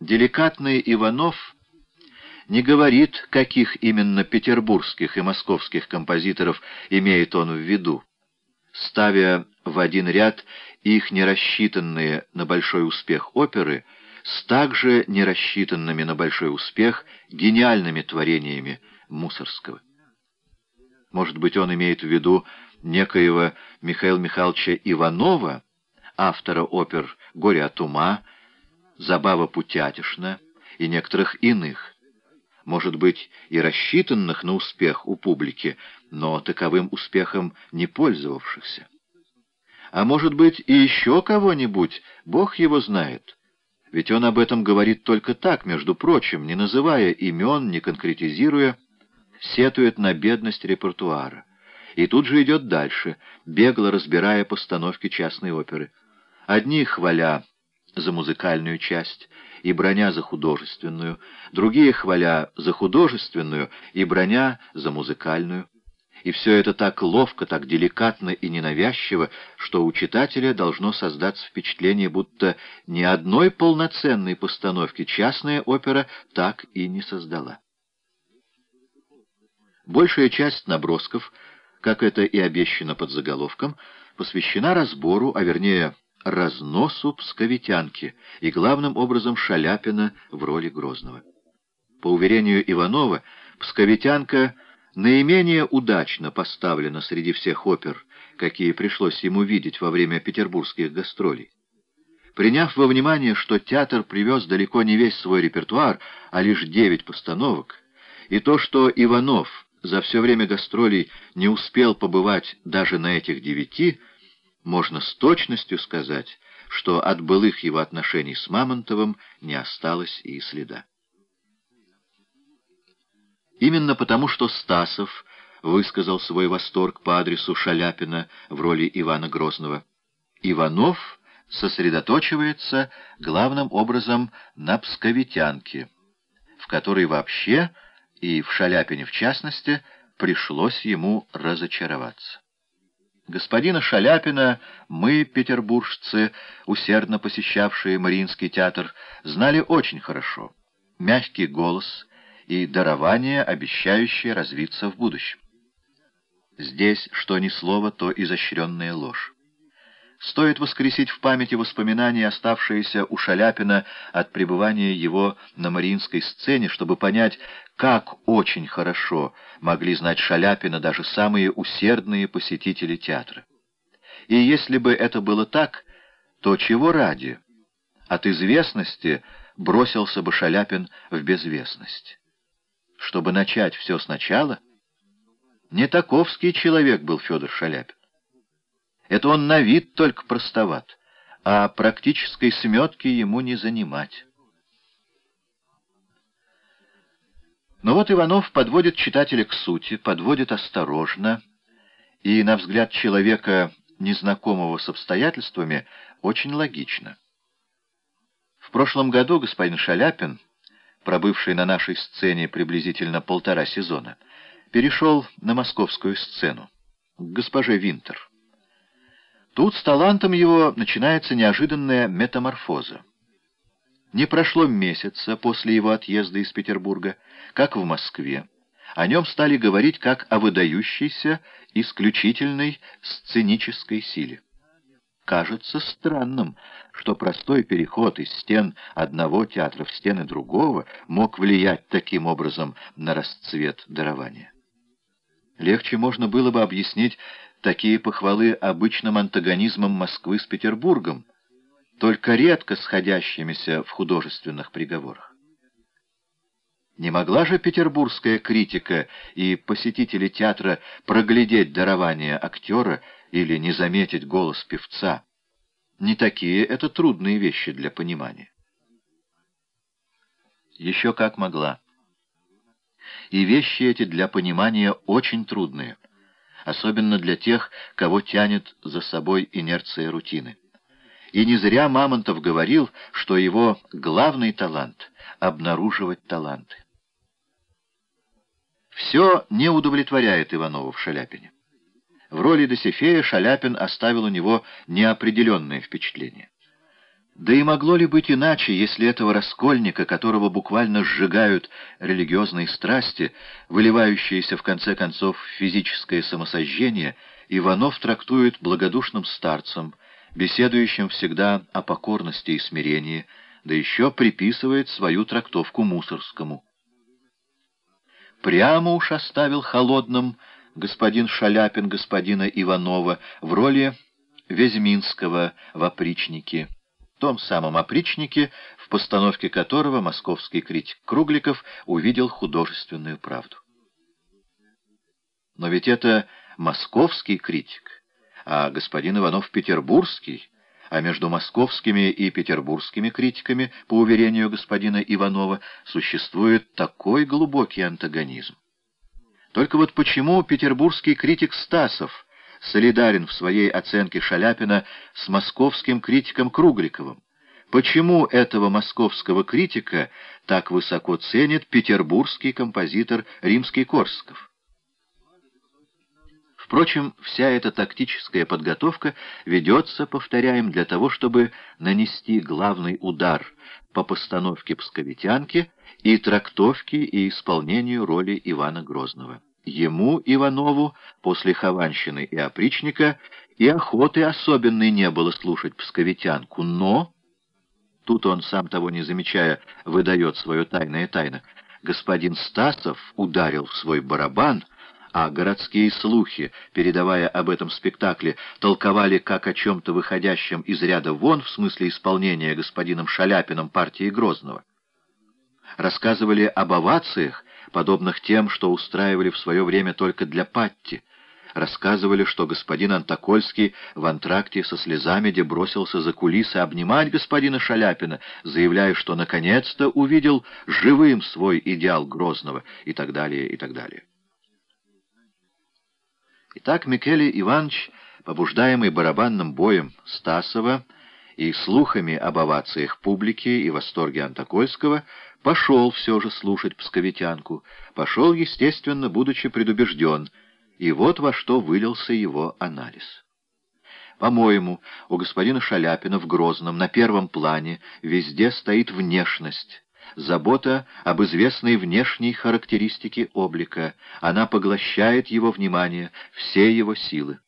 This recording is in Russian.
Деликатный Иванов не говорит, каких именно петербургских и московских композиторов имеет он в виду, ставя в один ряд их нерассчитанные на большой успех оперы с также нерассчитанными на большой успех гениальными творениями Мусорского. Может быть, он имеет в виду некоего Михаила Михайловича Иванова, автора опер «Горе от ума», «Забава путятишна» и некоторых иных, может быть, и рассчитанных на успех у публики, но таковым успехом не пользовавшихся. А может быть, и еще кого-нибудь, Бог его знает. Ведь он об этом говорит только так, между прочим, не называя имен, не конкретизируя, сетует на бедность репертуара. И тут же идет дальше, бегло разбирая постановки частной оперы. Одни хваля за музыкальную часть и броня за художественную, другие хваля за художественную и броня за музыкальную. И все это так ловко, так деликатно и ненавязчиво, что у читателя должно создаться впечатление, будто ни одной полноценной постановки частная опера так и не создала. Большая часть набросков, как это и обещано под заголовком, посвящена разбору, а вернее разносу псковитянки и главным образом Шаляпина в роли Грозного. По уверению Иванова, псковитянка наименее удачно поставлена среди всех опер, какие пришлось ему видеть во время петербургских гастролей. Приняв во внимание, что театр привез далеко не весь свой репертуар, а лишь девять постановок, и то, что Иванов за все время гастролей не успел побывать даже на этих девяти, можно с точностью сказать, что от былых его отношений с Мамонтовым не осталось и следа. Именно потому, что Стасов высказал свой восторг по адресу Шаляпина в роли Ивана Грозного, Иванов сосредоточивается главным образом на псковитянке, в которой вообще, и в Шаляпине в частности, пришлось ему разочароваться. Господина Шаляпина мы, петербуржцы, усердно посещавшие Мариинский театр, знали очень хорошо. Мягкий голос и дарование, обещающее развиться в будущем. Здесь что ни слово, то изощренная ложь. Стоит воскресить в памяти воспоминания, оставшиеся у Шаляпина от пребывания его на Мариинской сцене, чтобы понять, как очень хорошо могли знать Шаляпина даже самые усердные посетители театра. И если бы это было так, то чего ради? От известности бросился бы Шаляпин в безвестность. Чтобы начать все сначала? Не таковский человек был Федор Шаляпин. Это он на вид только простоват, а практической сметки ему не занимать. Но вот Иванов подводит читателя к сути, подводит осторожно, и, на взгляд человека, незнакомого с обстоятельствами, очень логично. В прошлом году господин Шаляпин, пробывший на нашей сцене приблизительно полтора сезона, перешел на московскую сцену, к госпоже Винтер. Тут с талантом его начинается неожиданная метаморфоза. Не прошло месяца после его отъезда из Петербурга, как в Москве. О нем стали говорить как о выдающейся, исключительной сценической силе. Кажется странным, что простой переход из стен одного театра в стены другого мог влиять таким образом на расцвет дарования. Легче можно было бы объяснить такие похвалы обычным антагонизмом Москвы с Петербургом, только редко сходящимися в художественных приговорах. Не могла же петербургская критика и посетители театра проглядеть дарование актера или не заметить голос певца? Не такие это трудные вещи для понимания. Еще как могла. И вещи эти для понимания очень трудные — особенно для тех, кого тянет за собой инерция рутины. И не зря Мамонтов говорил, что его главный талант — обнаруживать таланты. Все не удовлетворяет Иванова в Шаляпине. В роли Досифея Шаляпин оставил у него неопределенное впечатление. Да и могло ли быть иначе, если этого раскольника, которого буквально сжигают религиозные страсти, выливающиеся в конце концов в физическое самосожжение, Иванов трактует благодушным старцем, беседующим всегда о покорности и смирении, да еще приписывает свою трактовку Мусорскому. Прямо уж оставил холодным господин Шаляпин господина Иванова в роли Везьминского в опричнике том самом опричнике, в постановке которого московский критик Кругликов увидел художественную правду. Но ведь это московский критик, а господин Иванов петербургский, а между московскими и петербургскими критиками, по уверению господина Иванова, существует такой глубокий антагонизм. Только вот почему петербургский критик Стасов солидарен в своей оценке Шаляпина с московским критиком Кругликовым? Почему этого московского критика так высоко ценит петербургский композитор Римский-Корсков? Впрочем, вся эта тактическая подготовка ведется, повторяем, для того, чтобы нанести главный удар по постановке псковитянки и трактовке и исполнению роли Ивана Грозного. Ему, Иванову, после Хованщины и опричника, и охоты особенной не было слушать псковитянку, но... Тут он, сам того не замечая, выдает свое тайное тайно. Господин Стасов ударил в свой барабан, а городские слухи, передавая об этом спектакле, толковали как о чем-то выходящем из ряда вон в смысле исполнения господином Шаляпином партии Грозного. Рассказывали об овациях, подобных тем, что устраивали в свое время только для Патти. Рассказывали, что господин Антокольский в антракте со слезами де бросился за кулисы обнимать господина Шаляпина, заявляя, что наконец-то увидел живым свой идеал Грозного и так далее, и так далее. Итак, Микеле Иванович, побуждаемый барабанным боем Стасова, и слухами об овациях публики и восторге Антокольского, пошел все же слушать псковитянку. Пошел, естественно, будучи предубежден, и вот во что вылился его анализ. По-моему, у господина Шаляпина в Грозном на первом плане везде стоит внешность, забота об известной внешней характеристике облика. Она поглощает его внимание, все его силы.